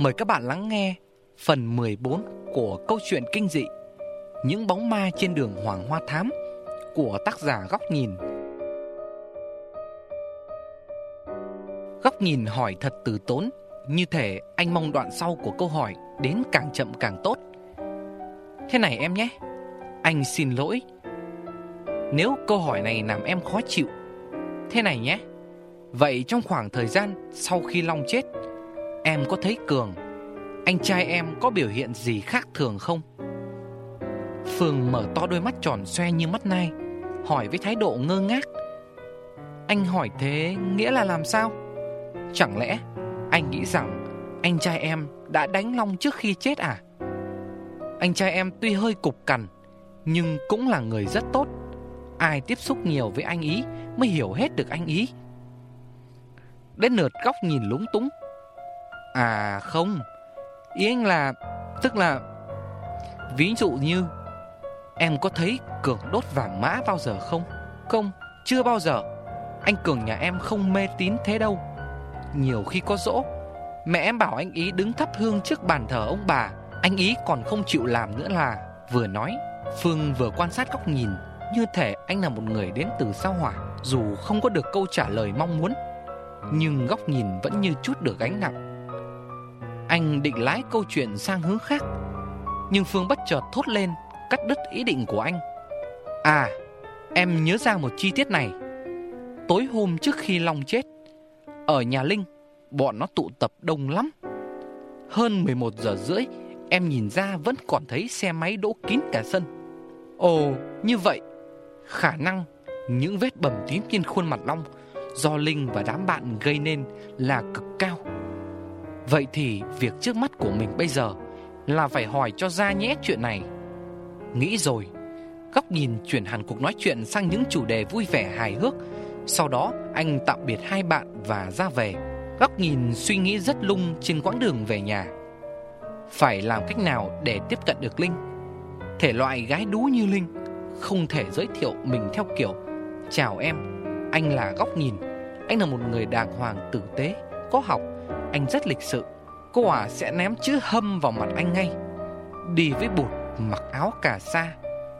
Mời các bạn lắng nghe phần 14 của câu chuyện kinh dị Những bóng ma trên đường Hoàng Hoa Thám của tác giả Góc Nhìn. Góc Nhìn hỏi thật từ tốn, như thể anh mong đoạn sau của câu hỏi đến càng chậm càng tốt. Thế này em nhé, anh xin lỗi. Nếu câu hỏi này làm em khó chịu, thế này nhé. Vậy trong khoảng thời gian sau khi Long chết, em có thấy Cường, anh trai em có biểu hiện gì khác thường không? Phương mở to đôi mắt tròn xoe như mắt nai, hỏi với thái độ ngơ ngác. Anh hỏi thế nghĩa là làm sao? Chẳng lẽ anh nghĩ rằng anh trai em đã đánh Long trước khi chết à? Anh trai em tuy hơi cục cằn, nhưng cũng là người rất tốt. Ai tiếp xúc nhiều với anh ý mới hiểu hết được anh ý. Đến lượt góc nhìn lúng túng À không. Ý anh là, Tức là, Ví dụ như, Em có thấy Cường đốt vàng mã bao giờ không? Không, Chưa bao giờ. Anh Cường nhà em không mê tín thế đâu. Nhiều khi có dỗ. Mẹ em bảo anh ý đứng thắp hương trước bàn thờ ông bà. Anh ý còn không chịu làm nữa là, Vừa nói, Phương vừa quan sát góc nhìn, Như thể anh là một người đến từ sao hỏa, Dù không có được câu trả lời mong muốn. Nhưng góc nhìn vẫn như chút được gánh nặng. Anh định lái câu chuyện sang hướng khác. Nhưng Phương bất chợt thốt lên, Cắt đứt ý định của anh. À Em nhớ ra một chi tiết này. Tối hôm trước khi Long chết, Ở nhà Linh, Bọn nó tụ tập đông lắm. Hơn 11 giờ rưỡi, Em nhìn ra vẫn còn thấy xe máy đỗ kín cả sân. Ồ, như vậy, Khả năng những vết bầm tím trên khuôn mặt Long do Linh và đám bạn gây nên là cực cao. Vậy thì việc trước mắt của mình bây giờ là phải hỏi cho ra nhé chuyện này. Nghĩ rồi, góc nhìn chuyển hẳn cuộc nói chuyện sang những chủ đề vui vẻ hài hước. Sau đó anh tạm biệt hai bạn và ra về. Góc nhìn suy nghĩ rất lung trên quãng đường về nhà. Phải làm cách nào để tiếp cận được Linh? Thể loại gái đú như Linh không thể giới thiệu mình theo kiểu Chào em, anh là góc nhìn Anh là một người đàng hoàng tử tế Có học anh rất lịch sự. Cô ả sẽ ném chữ hâm vào mặt anh ngay. Đi với bụt mặc áo cà sa,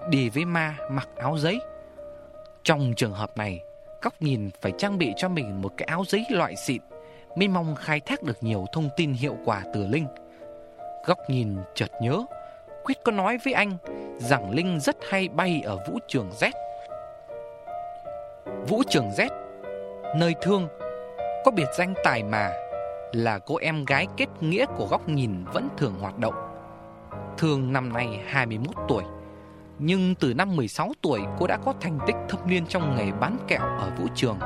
Đi với ma mặc áo giấy. Trong trường hợp này, Góc nhìn phải trang bị cho mình một cái áo giấy loại xịn, Mới mong khai thác được nhiều thông tin hiệu quả từ Linh. Góc nhìn chợt nhớ, Quyết có nói với anh Rằng Linh rất hay bay ở vũ trường Z. Vũ Trường Z, Nơi thương, Có biệt danh Tài Mà. Là cô em gái kết nghĩa của góc nhìn vẫn thường hoạt động. Thương năm nay 21 tuổi Nhưng từ năm 16 tuổi cô đã có thành tích thâm niên trong nghề bán kẹo ở vũ trường.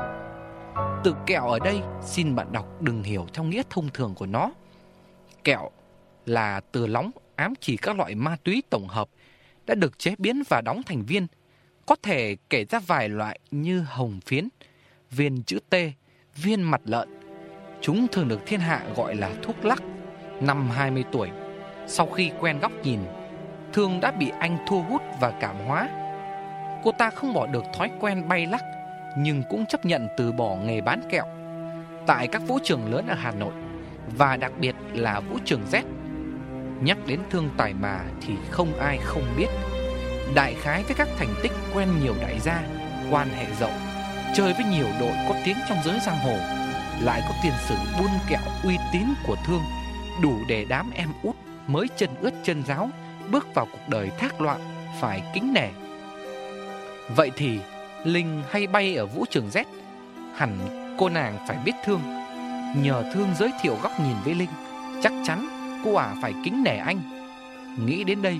Từ kẹo ở đây xin bạn đọc đừng hiểu theo nghĩa thông thường của nó. Kẹo là từ lóng ám chỉ các loại ma túy tổng hợp đã được chế biến và đóng thành viên. Có thể kể ra vài loại như hồng phiến, viên chữ T, viên mặt lợn. Chúng thường được thiên hạ gọi là thuốc lắc. Năm 20 tuổi, sau khi quen góc nhìn, Thương đã bị anh thu hút và cảm hóa. Cô ta không bỏ được thói quen bay lắc, nhưng cũng chấp nhận từ bỏ nghề bán kẹo. Tại các vũ trường lớn ở Hà Nội, và đặc biệt là vũ trường Z. Nhắc đến Thương Tài Mà thì không ai không biết đại khái với các thành tích quen nhiều đại gia, quan hệ rộng, chơi với nhiều đội có tiếng trong giới giang hồ, lại có tiền sử buôn kẹo uy tín của thương, đủ để đám em út mới chân ướt chân ráo bước vào cuộc đời thác loạn phải kính nể. Vậy thì Linh hay bay ở vũ trường Z, hẳn cô nàng phải biết thương. Nhờ thương giới thiệu góc nhìn với Linh, chắc chắn cô ả phải kính nể anh. Nghĩ đến đây,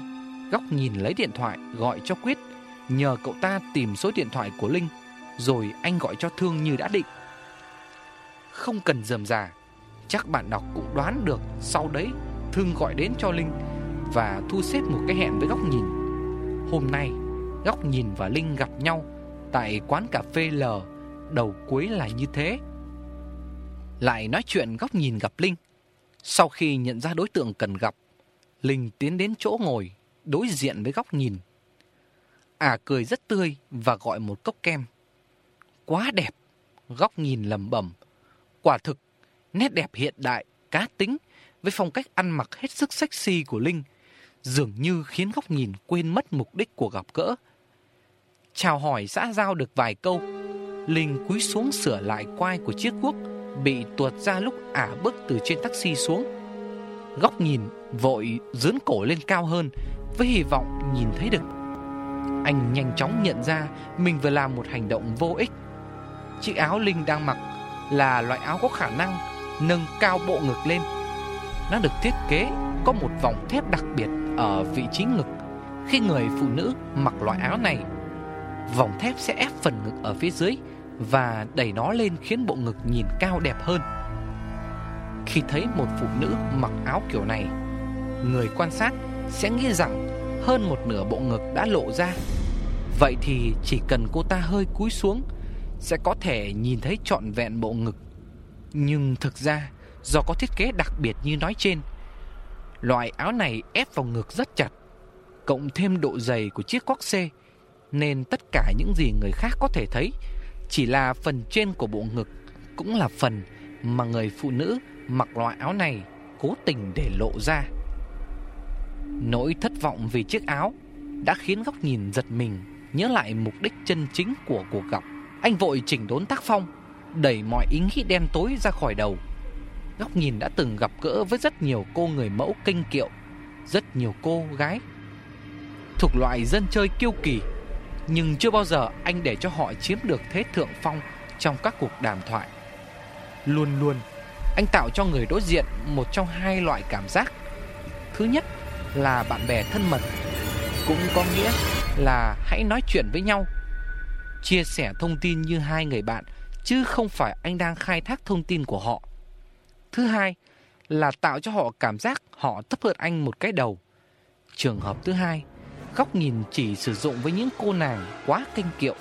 Góc nhìn lấy điện thoại gọi cho Quyết Nhờ cậu ta tìm số điện thoại của Linh Rồi anh gọi cho Thương như đã định không cần dườm già Chắc bạn đọc cũng đoán được Sau đấy Thương gọi đến cho Linh Và thu xếp một cái hẹn với Góc nhìn Hôm nay Góc nhìn và Linh gặp nhau Tại quán cà phê L Đầu cuối là như thế Lại nói chuyện Góc nhìn gặp Linh Sau khi nhận ra đối tượng cần gặp Linh tiến đến chỗ ngồi đối diện với góc nhìn. À cười rất tươi và gọi một cốc kem. Quá đẹp, góc nhìn lầm bẩm. Quả thực, nét đẹp hiện đại, cá tính với phong cách ăn mặc hết sức sexy của Linh, dường như khiến góc nhìn quên mất mục đích của gặp gỡ. Chào hỏi xã giao được vài câu, Linh cúi xuống sửa lại quai của chiếc cuốc bị tuột ra lúc ả bước từ trên taxi xuống. Góc nhìn vội dướn cổ lên cao hơn với hy vọng nhìn thấy được. Anh nhanh chóng nhận ra mình vừa làm một hành động vô ích. Chiếc áo Linh đang mặc là loại áo có khả năng nâng cao bộ ngực lên. Nó được thiết kế có một vòng thép đặc biệt ở vị trí ngực. Khi người phụ nữ mặc loại áo này, vòng thép sẽ ép phần ngực ở phía dưới và đẩy nó lên khiến bộ ngực nhìn cao đẹp hơn. Khi thấy một phụ nữ mặc áo kiểu này, người quan sát sẽ nghĩ rằng hơn một nửa bộ ngực đã lộ ra. Vậy thì chỉ cần cô ta hơi cúi xuống sẽ có thể nhìn thấy trọn vẹn bộ ngực. Nhưng thực ra, do có thiết kế đặc biệt như nói trên, loại áo này ép vào ngực rất chặt, cộng thêm độ dày của chiếc quốc xê, nên tất cả những gì người khác có thể thấy chỉ là phần trên của bộ ngực, cũng là phần mà người phụ nữ mặc loại áo này cố tình để lộ ra. Nỗi thất vọng vì chiếc áo đã khiến góc nhìn giật mình nhớ lại mục đích chân chính của cuộc gặp. Anh vội chỉnh đốn tác phong, đẩy mọi ý nghĩ đen tối ra khỏi đầu. Góc nhìn đã từng gặp gỡ với rất nhiều cô người mẫu kinh kiệu, rất nhiều cô gái thuộc loại dân chơi kiêu kỳ, nhưng chưa bao giờ anh để cho họ chiếm được thế thượng phong trong các cuộc đàm thoại. Luôn luôn, anh tạo cho người đối diện một trong hai loại cảm giác. Thứ nhất là bạn bè thân mật, cũng có nghĩa là hãy nói chuyện với nhau, chia sẻ thông tin như hai người bạn, chứ không phải anh đang khai thác thông tin của họ. Thứ hai là tạo cho họ cảm giác họ thấp hơn anh một cái đầu. Trường hợp thứ hai, góc nhìn chỉ sử dụng với những cô nàng quá kinh kiệu,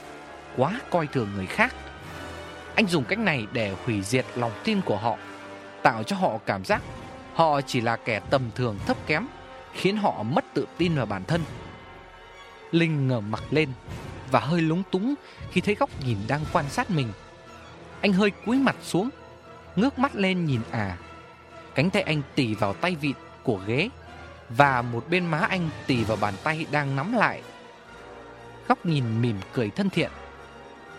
quá coi thường người khác. Anh dùng cách này để hủy diệt lòng tin của họ, tạo cho họ cảm giác họ chỉ là kẻ tầm thường thấp kém, khiến họ mất tự tin vào bản thân. Linh ngờ mặt lên và hơi lúng túng khi thấy góc nhìn đang quan sát mình. Anh hơi cúi mặt xuống, ngước mắt lên nhìn à. Cánh tay anh tì vào tay vịn của ghế và một bên má anh tì vào bàn tay đang nắm lại. Góc nhìn mỉm cười thân thiện.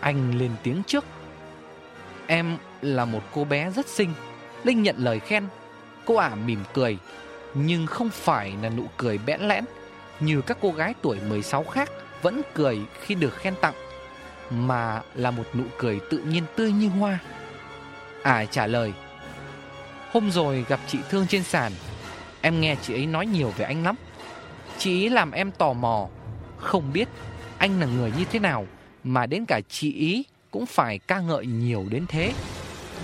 Anh lên tiếng trước. Em là một cô bé rất xinh. Linh nhận lời khen. Cô ả mỉm cười, nhưng không phải là nụ cười bẽn lẽn như các cô gái tuổi 16 khác vẫn cười khi được khen tặng, mà là một nụ cười tự nhiên tươi như hoa. À trả lời, hôm rồi gặp chị Thương trên sàn, em nghe chị ấy nói nhiều về anh lắm. Chị ấy làm em tò mò, không biết anh là người như thế nào mà đến cả chị ý cũng phải ca ngợi nhiều đến thế.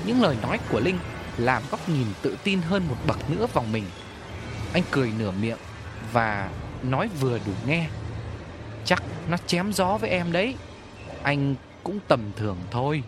Những lời nói của Linh làm góc nhìn tự tin hơn một bậc nữa vào mình. Anh cười nửa miệng và nói vừa đủ nghe. Chắc nó chém gió với em đấy. Anh cũng tầm thường thôi.